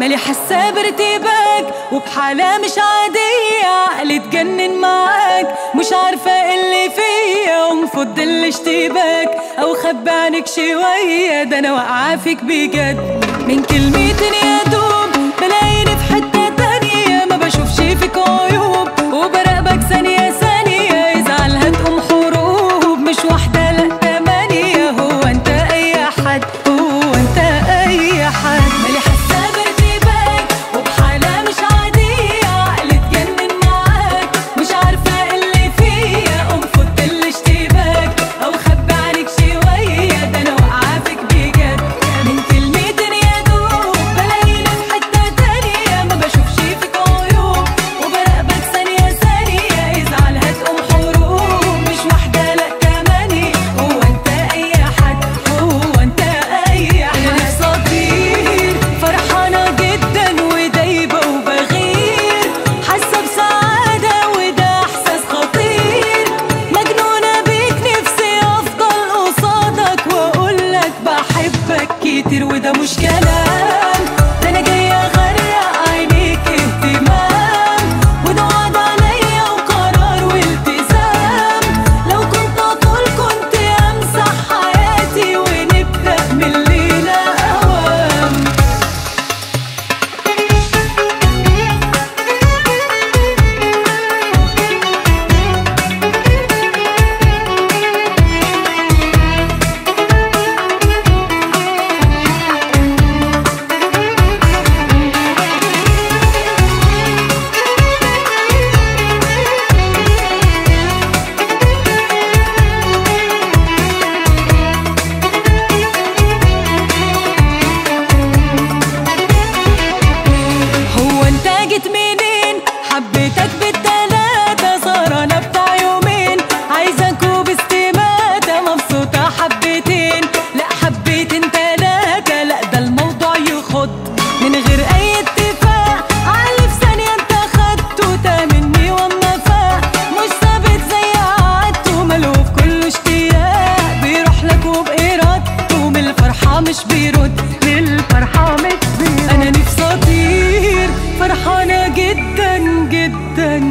مالي حاسة بارتباك وبحالة مش عادية. عقلي اتجنن معاك مش عارفة اللي فيا. ومفض الاشتباك أو خبى عنك شوية. ده أنا واقعة فيك بجد. من كلمتين يا دوب بلاقيني في حتة تانية. ما بشوفش فيك عيوب وبراقبك ثانية ثانية. يزعل هتقوم حروب مش واحدة لأ تمانية. هو أنت أي حد بيرد قوم الفرحة مش بيرد للفرحة مش بيرد أنا نفسي أطير فرحانة جدا جدا.